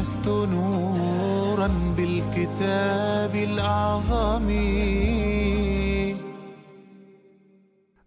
آنست نورا بالكتاب الأعظم.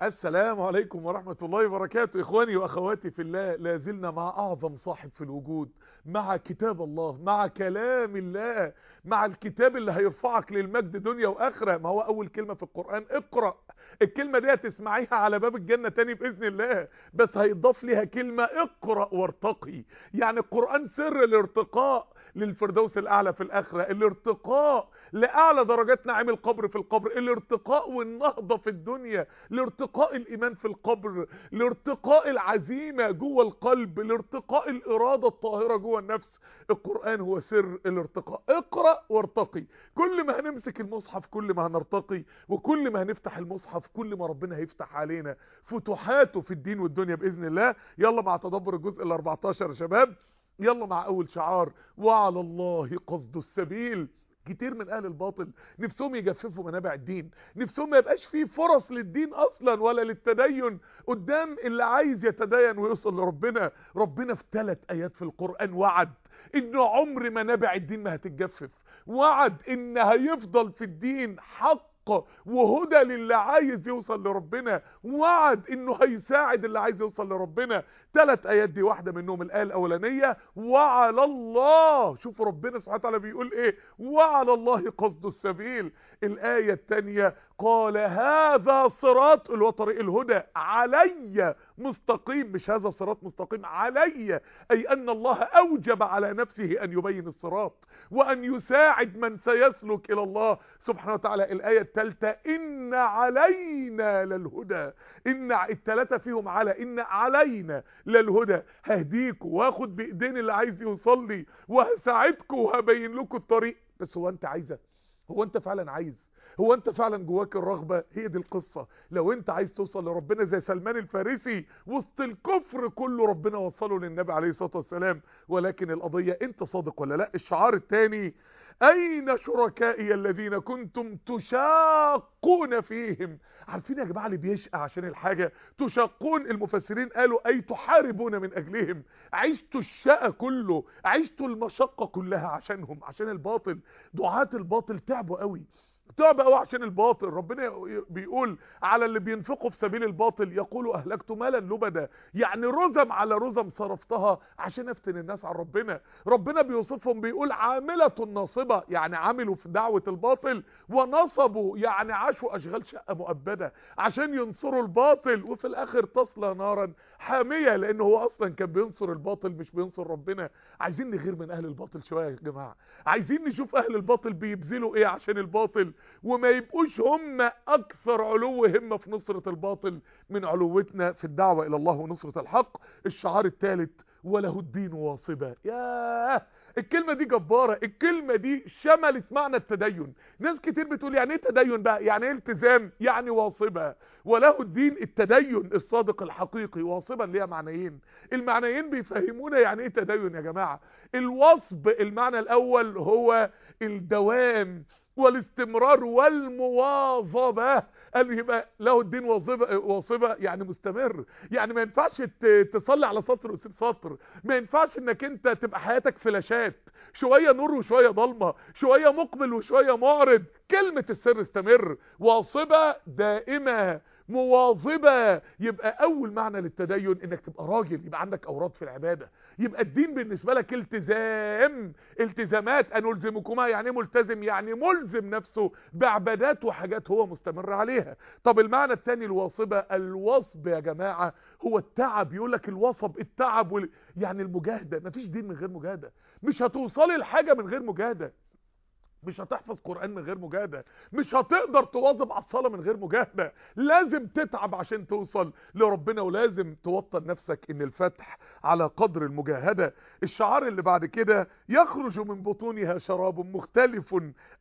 السلام عليكم ورحمة الله وبركاته. إخواني وأخواتي في الله لازلنا مع أعظم صاحب في الوجود مع كتاب الله مع كلام الله مع الكتاب اللي هيرفعك للمجد دنيا وآخرة. ما هو أول كلمة في القرآن؟ اقرأ. الكلمة دي هتسمعيها على باب الجنة تاني بإذن الله. بس هيضاف ليها كلمة اقرأ وارتقي. يعني القرآن سر الارتقاء للفردوس الأعلى في الآخرة. الارتقاء لأعلى درجات نعيم القبر في القبر. الارتقاء والنهضة في الدنيا. لارتقاء الإيمان في القبر. لارتقاء العزيمة جوه القلب. لارتقاء الإرادة الطاهرة جوه النفس. القرآن هو سر الارتقاء. اقرأ وارتقي. كل ما هنمسك المصحف كل ما هنرتقي. وكل ما هنفتح المصحف كل ما ربنا هيفتح علينا فتوحاته في الدين والدنيا بإذن الله. يلا مع تدبر الجزء ال 14 يا شباب. يلا مع أول شعار. وعلى الله قصد السبيل. كتير من أهل الباطل نفسهم يجففوا منابع الدين. نفسهم ما يبقاش فيه فرص للدين أصلا ولا للتدين. قدام اللي عايز يتدين ويوصل لربنا ربنا في ثلاث آيات في القرآن وعد إن عمر منابع الدين ما هتتجفف. وعد إن هيفضل في الدين حق وهدى للي عايز يوصل لربنا. وعد إنه هيساعد اللي عايز يوصل لربنا. ثلاث ايات دي واحدة منهم الآية الأولانية وعلى الله. شوفوا ربنا سبحانه وتعالى بيقول إيه؟ وعلى الله قصد السبيل. الآية الثانية قال هذا صراط اللي هو طريق الهدى علي مستقيم. مش هذا صراط مستقيم علي. أي أن الله أوجب على نفسه أن يبين الصراط وأن يساعد من سيسلك إلى الله. سبحانه وتعالى الآية الثالثة إن علينا للهدى. إن الثلاثة فيهم على إن علينا. للهدى ههديكوا واخد بإيدين اللي عايز يوصل لي وهساعدكم وهبين لكم الطريق. بس هو أنت عايزة؟ هو أنت فعلا عايز؟ هو أنت فعلا جواك الرغبة؟ هي دي القصة. لو أنت عايز توصل لربنا زي سلمان الفارسي وسط الكفر كله ربنا وصله للنبي عليه الصلاة والسلام. ولكن القضية أنت صادق ولا لأ؟ الشعار الثاني أين شركائي الذين كنتم تشاقون فيهم؟ عارفين يا جماعة اللي بيشقى عشان الحاجة؟ تشاقون المفسرين قالوا أي تحاربون من أجلهم؟ عشتوا الشقى كله عشتوا المشقة كلها عشانهم عشان الباطل. دعاة الباطل تعبوا قوي. تعب قوي عشان الباطل. ربنا بيقول على اللي بينفقوا في سبيل الباطل يقولوا أهلكت مالا لبدا. يعني رزم على رزم صرفتها عشان أفتن الناس عن ربنا. ربنا بيوصفهم بيقول عاملة ناصبة يعني عملوا في دعوة الباطل ونصبوا يعني عاشوا أشغال شقة مؤبدة عشان ينصروا الباطل. وفي الآخر تصلى نارا حامية لأن هو أصلا كان بينصر الباطل مش بينصر ربنا. عايزين نغير من أهل الباطل شوية يا جماعة. عايزين نشوف أهل الباطل بيبذلوا إيه عشان الباطل وما يبقوش هم أكثر علو همة في نصرة الباطل من علوتنا في الدعوة إلى الله ونصرة الحق. الشعار الثالث وله الدين واصبا. ياه! الكلمة دي جبارة الكلمة دي شملت معنى التدين. ناس كتير بتقول يعني إيه تدين بقى؟ يعني إيه التزام؟ يعني واصبة. وله الدين التدين الصادق الحقيقي. واصبا ليها معنيين. المعنيين بيفهمونا يعني إيه تدين يا جماعة؟ الوصب المعنى الأول هو الدوام والاستمرار والمواظبة. قال يبقى له الدين واظبة واصبة يعني مستمر. يعني ما ينفعش تصلي على سطر وتسيب سطر. ما ينفعش انك انت تبقى حياتك فلاشات. شوية نور وشوية ضلمة. شوية مقبل وشوية معرض. كلمة السر استمر. واصبة دائمة. مواظبة. يبقى أول معنى للتدين إنك تبقى راجل يبقى عندك أوراد في العبادة. يبقى الدين بالنسبة لك التزام. التزامات أنلزمكما يعني ملتزم يعني ملزم نفسه بعبادات وحاجات هو مستمر عليها. طب المعنى الثاني الواصبة الوصب يا جماعة هو التعب. يقول لك الوصب التعب وال... يعني المجاهدة. مفيش دين من غير مجاهدة. مش هتوصلي لحاجة من غير مجاهدة. مش هتحفظ قرآن من غير مجاهدة. مش هتقدر تواظب على الصلاة من غير مجاهدة. لازم تتعب عشان توصل لربنا ولازم توطن نفسك إن الفتح على قدر المجاهدة. الشعار اللي بعد كده يخرج من بطونها شراب مختلف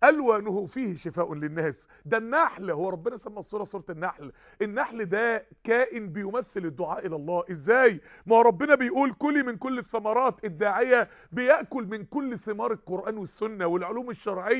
ألوانه فيه شفاء للناس. ده النحل هو ربنا سمى السورة سورة النحل. النحل ده كائن بيمثل الدعاء إلى الله. إزاي؟ ما ربنا بيقول كلي من كل الثمرات الداعية بيأكل من كل ثمار القرآن والسنة والعلوم الشرعية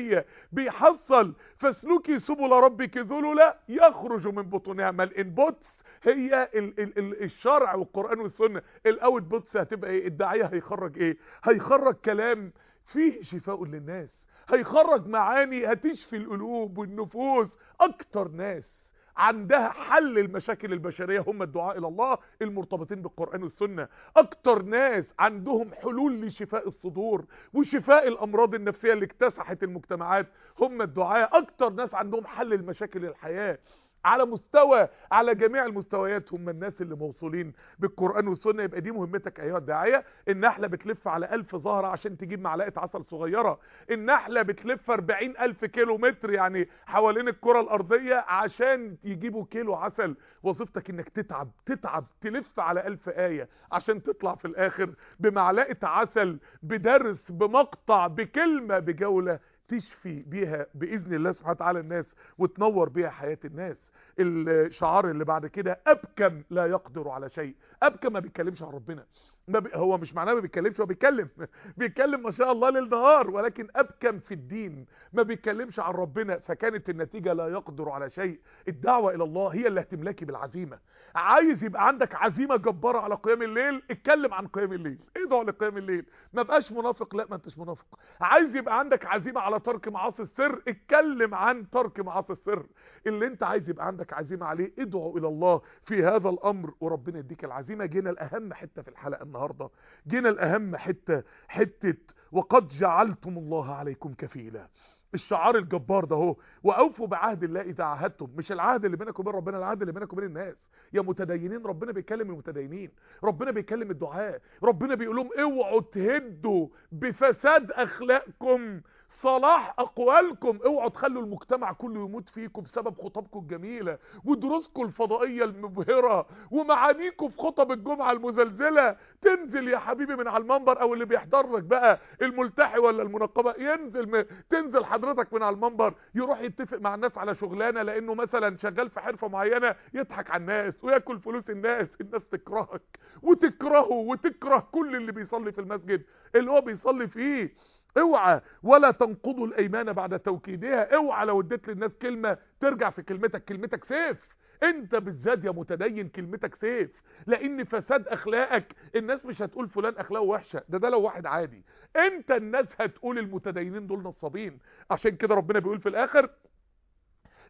بيحصل فاسلكي سبل ربك ذللا يخرج من بطونها ما ال inputs هي ال ال ال الشرع والقرآن والسنة. ال outputs هتبقى إيه؟ الداعية هيخرج إيه؟ هيخرج كلام فيه شفاء للناس. هيخرج معاني هتشفي القلوب والنفوس أكتر ناس. عندها حل المشاكل البشرية. هم الدعاء إلى الله المرتبطين بالقرآن والسنة. أكتر ناس عندهم حلول لشفاء الصدور وشفاء الأمراض النفسية اللي اكتسحت المجتمعات. هم الدعاء. أكتر ناس عندهم حل المشاكل الحياة. على مستوى على جميع المستويات هم الناس اللي موصولين بالقرآن والسنة. يبقى دي مهمتك أيها الداعية النحلة بتلف على ألف زهرة عشان تجيب معلقة عسل صغيرة. النحلة بتلف 40 ألف كيلو متر يعني حوالين الكرة الأرضية عشان يجيبوا كيلو عسل. وظيفتك إنك تتعب تتعب تلف على ألف آية عشان تطلع في الآخر بمعلقة عسل بدرس بمقطع بكلمة بجولة تشفي بيها بإذن الله سبحانه وتعالى الناس وتنور بيها حياة الناس. الشعار اللي بعد كده أبكم لا يقدر على شيء. أبكم ما بيتكلمش عن ربنا. ما هو مش معناه ما بيتكلمش هو بيتكلم. بيتكلم ما شاء الله ليل نهار ولكن أبكم في الدين. ما بيتكلمش عن ربنا فكانت النتيجة لا يقدر على شيء. الدعوة إلى الله هي اللي هتملكي بالعزيمة. عايز يبقى عندك عزيمة جبارة على قيام الليل اتكلم عن قيام الليل. ادعو لقيام الليل. ما بقاش منافق لا ما انتش منافق. عايز يبقى عندك عزيمة على ترك معاصي السر اتكلم عن ترك معاصي السر. اللي انت عايز يبقى عندك عزيمة عليه ادعو إلى الله في هذا الأمر وربنا يديك العزيمة. جينا الاهم حتة في الحلقة. النهاردة. جينا الأهم حتة حتة وقد جعلتم الله عليكم كفيلا. الشعار الجبار ده اهو وأوفوا بعهد الله إذا عاهدتم. مش العهد اللي بينك وبين ربنا العهد اللي بينك وبين الناس. يا متدينين ربنا بيكلم المتدينين. ربنا بيكلم الدعاء ربنا بيقول لهم اوعوا تهدوا بفساد أخلاقكم. صلاح أقوالكم. اوعوا تخلوا المجتمع كله يموت فيكم بسبب خطبكم الجميلة ودروسكم الفضائية المبهرة ومعانيكم في خطب الجمعة المزلزلة. تنزل يا حبيبي من على المنبر أو اللي بيحضر لك بقى الملتحي ولا المنقبة ينزل م... تنزل حضرتك من على المنبر يروح يتفق مع الناس على شغلانة لأنه مثلا شغال في حرفة معينة يضحك على الناس ويأكل فلوس الناس. الناس تكرهك وتكرهه وتكره كل اللي بيصلي في المسجد. اللي هو بيصلي فيه اوعى ولا تنقضوا الأيمان بعد توكيدها. اوعى لو اديت للناس كلمة ترجع في كلمتك كلمتك سيف. انت بالذات يا متدين كلمتك سيف. لأن فساد أخلاقك الناس مش هتقول فلان أخلاقه وحشة. ده ده لو واحد عادي. انت الناس هتقول المتدينين دول نصابين. عشان كده ربنا بيقول في الآخر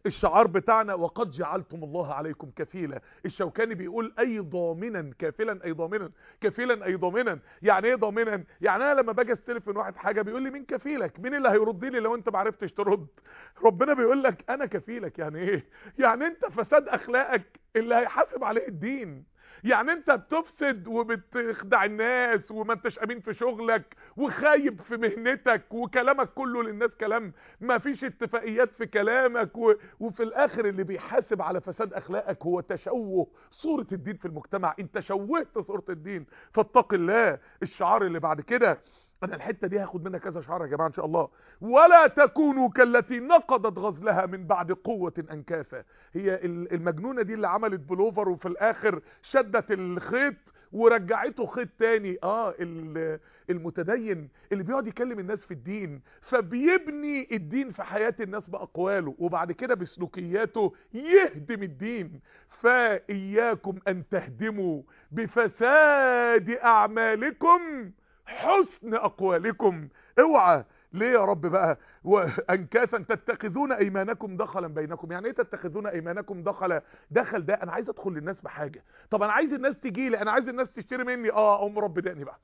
الشعار بتاعنا وقد جعلتم الله عليكم كفيلا. الشوكاني بيقول أي ضامنا كافلا أي ضامنا كفيلا أي ضامنا. يعني إيه ضامنا؟ يعني أنا لما باجي أستلف من واحد حاجة بيقول لي مين كفيلك؟ مين اللي هيرد لي لو أنت ما عرفتش ترد؟ ربنا بيقول لك أنا كفيلك يعني إيه؟ يعني أنت فساد أخلاقك اللي هيحاسب عليه الدين. يعني انت بتفسد وبتخدع الناس وما انتش امين في شغلك وخايب في مهنتك وكلامك كله للناس كلام ما فيش اتفاقيات في كلامك. وفي الآخر اللي بيحاسب على فساد أخلاقك هو تشوه صورة الدين في المجتمع انت شوهت صورة الدين فاتق الله الشعار اللي بعد كده أنا الحتة دي هاخد منها كذا شعار يا جماعة إن شاء الله. ولا تكونوا كالتي نقضت غزلها من بعد قوة انكاثا هي المجنونة دي اللي عملت بلوفر وفي الآخر شدت الخيط ورجعته خيط تاني. آه المتدين اللي بيقعد يكلم الناس في الدين فبيبني الدين في حياة الناس بأقواله وبعد كده بسلوكياته يهدم الدين. فإياكم أن تهدموا بفساد أعمالكم حسن أقوالكم. اوعى. ليه يا رب بقى؟ وانكاثا تتخذون أيمانكم دخلا بينكم. يعني إيه تتخذون أيمانكم دخلا؟ دخل ده أنا عايز أدخل للناس بحاجة. طب أنا عايز الناس تجي لي أنا عايز الناس تشتري مني. آه اقوم رب دقني بقى.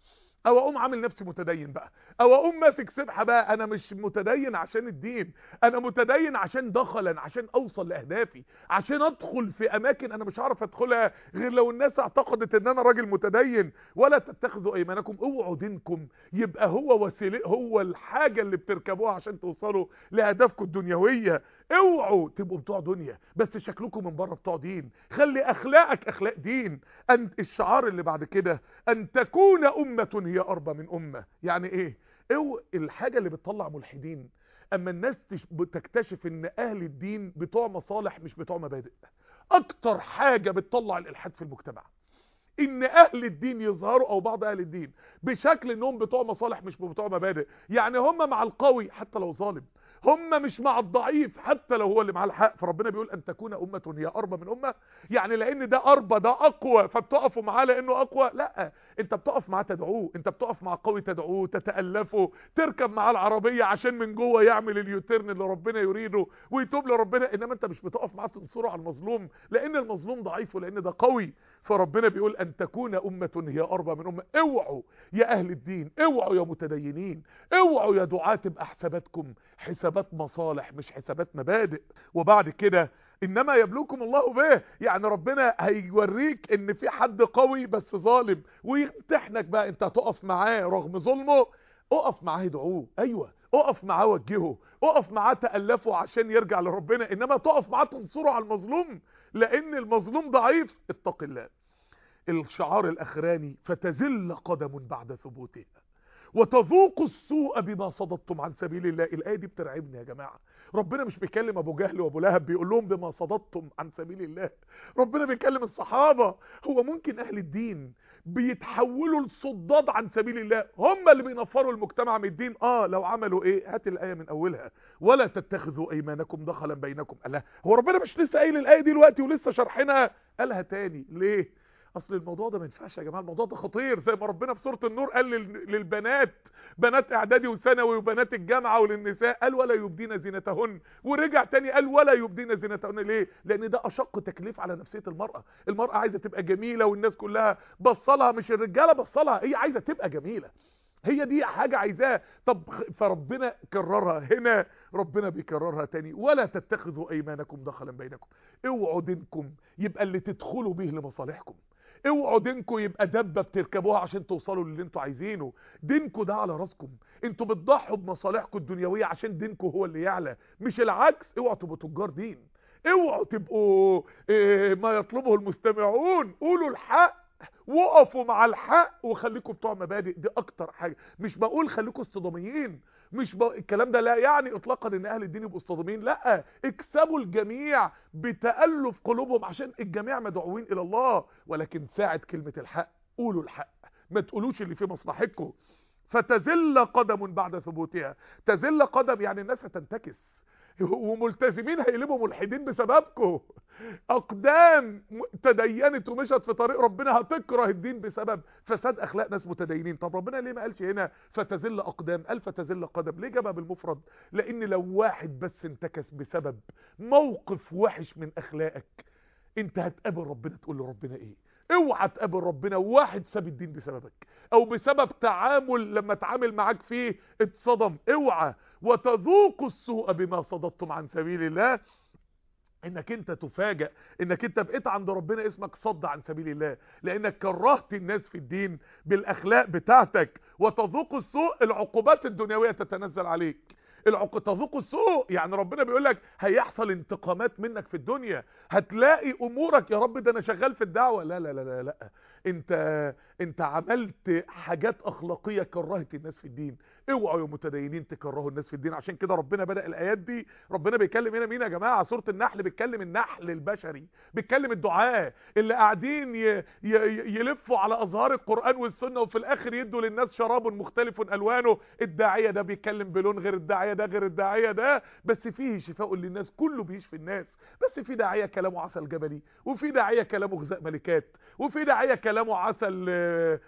أو أقوم عامل نفسي متدين بقى. أو أقوم ماسك سبحة بقى أنا مش متدين عشان الدين. أنا متدين عشان دخلا عشان أوصل لأهدافي. عشان أدخل في أماكن أنا مش هعرف أدخلها غير لو الناس اعتقدت إن أنا راجل متدين. ولا تتخذوا أيمانكم أوعوا دينكم يبقى هو وسيلة هو الحاجة اللي بتركبوها عشان توصلوا لأهدافكم الدنيوية. اوعوا تبقوا بتوع دنيا بس شكلكم من بره بتوع دين. خلي أخلاقك أخلاق دين. أن الشعار اللي بعد كده أن تكون أمة هي أربى من أمة. يعني إيه؟ أو الحاجة اللي بتطلع ملحدين. أما الناس تش- تكتشف إن أهل الدين بتوع مصالح مش بتوع مبادئ. أكتر حاجة بتطلع الإلحاد في المجتمع. إن أهل الدين يظهروا أو بعض أهل الدين بشكل انهم بتوع مصالح مش بتوع مبادئ. يعني هم مع القوي حتى لو ظالم. هم مش مع الضعيف حتى لو هو اللي معاه الحق. فربنا بيقول أن تكون أمة هي أربى من أمة. يعني لأن ده أربى ده أقوى. فبتقفوا معاه لأنه أقوى. لا أنت بتقف معاه تدعوه. أنت بتقف مع قوي تدعوه تتألفه تركب معاه العربية عشان من جوه يعمل اليوتيرن اللي ربنا يريده ويتوب لربنا. إنما أنت مش بتقف معاه تنصره على المظلوم. لأن المظلوم ضعيف ولأن ده قوي. فربنا بيقول أن تكون أمة هي أربى من أمة. اوعوا يا أهل الدين اوعوا يا متدينين اوعوا يا دعاة تبقى حساباتكم حسابات مصالح مش حسابات مبادئ. وبعد كده إنما يبلوكم الله به. يعني ربنا هيوريك إن في حد قوي بس ظالم. ويمتحنك بقى أنت هتقف معاه رغم ظلمه. اقف معاه ادعوه. أيوه. اقف معاه وجهه. اقف معاه تألفه عشان يرجع لربنا. إنما تقف معاه تنصره على المظلوم. لأن المظلوم ضعيف. اتق الله. الشعار الأخراني فتزل قدم بعد ثبوتها وتذوقوا السوء بما صددتم عن سبيل الله. الآية دي بترعبني يا جماعة. ربنا مش بيكلم أبو جهل وأبو لهب بيقول لهم بما صددتم عن سبيل الله. ربنا بيكلم الصحابة. هو ممكن أهل الدين بيتحولوا لصداد عن سبيل الله؟ هم اللي بينفروا المجتمع من الدين؟ آه لو عملوا إيه؟ هات الآية من أولها. ولا تتخذوا أيمانكم دخلا بينكم. الله هو ربنا مش لسه قايل الآية دي دلوقتي ولسه شرحنا قالها تاني. ليه؟ أصل الموضوع ده ما ينفعش يا جماعة الموضوع ده خطير زي ما ربنا في سورة النور قال لل- للبنات بنات إعدادي وثانوي وبنات الجامعة وللنساء قال ولا يبدين زينتهن. ورجع تاني قال ولا يبدين زينتهن. ليه؟ لأن ده أشق تكليف على نفسية المرأة. المرأة عايزة تبقى جميلة والناس كلها بصلها مش الرجالة بصلها هي عايزة تبقى جميلة. هي دي حاجة عايزاها. طب فربنا كررها هنا ربنا بيكررها تاني. ولا تتخذوا أيمانكم دخلا بينكم. اوعوا يبقى اللي تدخلوا به لمصالحكم. اوعوا دينكم يبقى دبه بتركبوها عشان توصلوا للي أنتوا عايزينه. دينكم ده على راسكم. أنتوا بتضحوا بمصالحكم الدنيوية عشان دينكم هو اللي يعلى مش العكس. اوعوا تبقوا تجار دين. اوعوا تبقوا إيه ما يطلبه المستمعون. قولوا الحق وقفوا مع الحق وخليكم بتوع مبادئ. دي أكتر حاجة. مش بقول خليكم اصطداميين مش ب... الكلام ده لا يعني اطلاقا إن أهل الدين يبقوا اصطداميين لا. اكسبوا الجميع بتألف قلوبهم عشان الجميع مدعوين إلى الله ولكن ساعه كلمة الحق قولوا الحق. ما تقولوش اللي فيه مصلحتكم. فتزل قدم بعد ثبوتها. تزل قدم يعني الناس هتنتكس. وملتزمين هيقلبوا ملحدين بسببكم. أقدام تدينت ومشت في طريق ربنا هتكره الدين بسبب فساد أخلاق ناس متدينين. طب ربنا ليه ما قالش هنا فتزل أقدام؟ قال فتزل قدم. ليه جابها بالمفرد لأن لو واحد بس انتكس بسبب موقف وحش من أخلاقك أنت هتقابل ربنا تقول لربنا إيه؟ اوعى تقابل ربنا واحد ساب الدين بسببك أو بسبب تعامل لما تعامل معاك فيه اتصدم. اوعى وتذوقوا السوء بما صددتم عن سبيل الله. إنك أنت تفاجأ إنك أنت بقيت عند ربنا اسمك صد عن سبيل الله لأنك كرهت الناس في الدين بالأخلاق بتاعتك. وتذوق السوء العقوبات الدنيوية تتنزل عليك. العق... تذوق السوء. يعني ربنا بيقول لك هيحصل انتقامات منك في الدنيا. هتلاقي أمورك يا رب ده أنا شغال في الدعوة. لا لا لا لا, لا. أنت أنت عملت حاجات أخلاقية كرهت الناس في الدين. اوعوا يا متدينين تكرهوا الناس في الدين. عشان كده ربنا بدأ الآيات دي. ربنا بيتكلم هنا مين يا جماعة؟ سورة النحل. بيتكلم النحل البشري. بيتكلم الدعاة اللي قاعدين. يلفوا على ازهار القرآن والسنة وفي الآخر يدوا للناس شراب مختلف ألوانه. الداعية ده بيتكلم بلون غير الداعية ده غير الداعية ده. بس فيه شفاء للناس. كله بيشفي الناس. بس في داعية كلامه عسل جبلي وفي داعية كلامه غذاء ملكات وفي داعية كلامه عسل آه،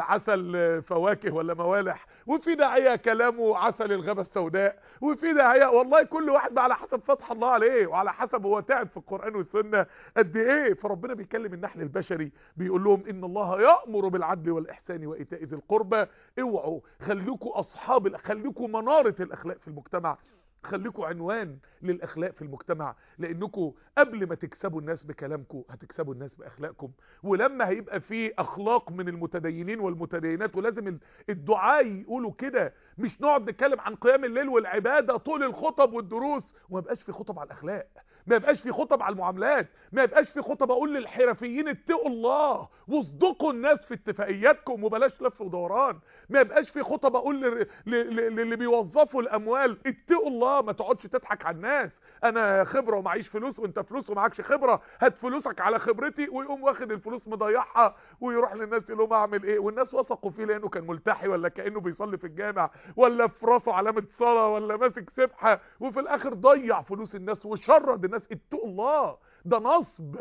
عسل آه، فواكه ولا موالح وفي داعية كلامه عسل الغابة السوداء وفي داعية والله كل واحد على حسب فتح الله عليه وعلى حسب هو تعب في القرآن والسنة قد إيه. فربنا بيكلم النحل البشري بيقول لهم إن الله يأمر بالعدل والإحسان وإيتاء ذي القربى. اوعوا خليكوا أصحاب خليكوا منارة الأخلاق في المجتمع. خليكوا عنوان للأخلاق في المجتمع لانكم قبل ما تكسبوا الناس بكلامكم هتكسبوا الناس بأخلاقكم. ولما هيبقى في أخلاق من المتدينين والمتدينات ولازم ال- الدعاء يقولوا كده. مش نقعد نتكلم عن قيام الليل والعبادة طول الخطب والدروس. وما في خطب على الأخلاق. ما يبقاش في خطب على المعاملات ما يبقاش في خطب أقول للحرفيين اتقوا الله واصدقوا الناس في اتفاقياتكم وبلاش لف ودوران ما يبقاش في خطب أقول للي بيوظفوا الأموال اتقوا الله ما تقعدش تضحك على الناس. أنا خبره ومعيش فلوس وانت فلوس ومعكش خبره هات فلوسك على خبرتي ويقوم واخد الفلوس مضيعها ويروح للناس يقول لهم اعمل إيه؟ والناس وثقوا فيه لأنه كان ملتحي ولا كأنه بيصلي في الجامع ولا في راسه علامة صلاة ولا ماسك سبحة وفي الآخر ضيع فلوس الناس وشرد الناس. اتقوا الله ده نصب.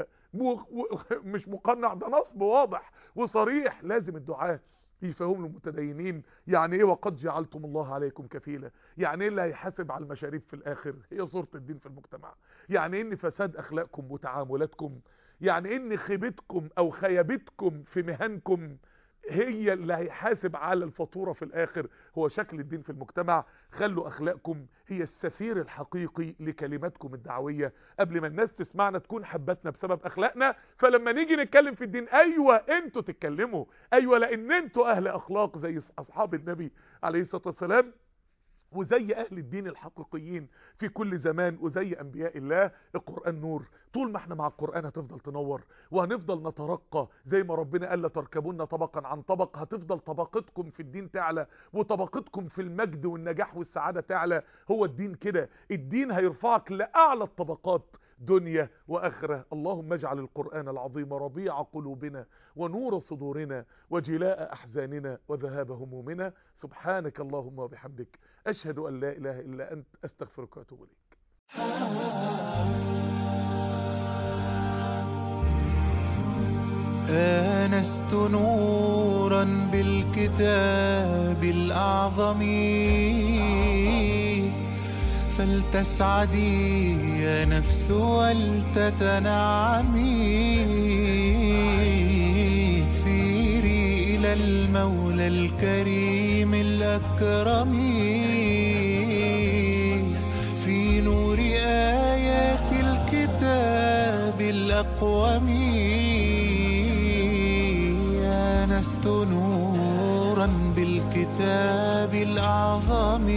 مش مقنع ده نصب واضح وصريح. لازم الدعاء يفهموا المتدينين؟ يعني إيه وقد جعلتم الله عليكم كفيلا؟ يعني إيه اللي هيحاسب على المشاريب في الآخر؟ هي صورة الدين في المجتمع. يعني إيه إن فساد أخلاقكم وتعاملاتكم؟ يعني إيه إن خيبتكم أو خيبتكم في مهنكم هي اللي هيحاسب على الفاتورة في الآخر هو شكل الدين في المجتمع. خلوا أخلاقكم هي السفير الحقيقي لكلماتكم الدعوية. قبل ما الناس تسمعنا تكون حبتنا بسبب أخلاقنا فلما نيجي نتكلم في الدين أيوه أنتوا تتكلموا. أيوه لأن أنتوا أهل أخلاق زي أصحاب النبي عليه الصلاة والسلام. وزي أهل الدين الحقيقيين في كل زمان وزي أنبياء الله القرآن نور. طول ما إحنا مع القرآن هتفضل تنور وهنفضل نترقى. زي ما ربنا قال لتركبون طبقا عن طبق هتفضل طبقتكم في الدين تعلى وطبقتكم في المجد والنجاح والسعادة تعلى. هو الدين كده. الدين هيرفعك لأعلى الطبقات دنيا وآخرة. اللهم اجعل القرآن العظيم ربيع قلوبنا ونور صدورنا وجلاء أحزاننا وذهاب همومنا. سبحانك اللهم وبحمدك. أشهد أن لا إله إلا أنت أستغفرك وأتوب إليك. آنست نورا بالكتاب الأعظم فلتسعدي يا نفس ولتتنعمي سيري إلى المولى الكريم الأكرم في نور آيات الكتاب الأقوم. آنست نورا بالكتاب الأعظم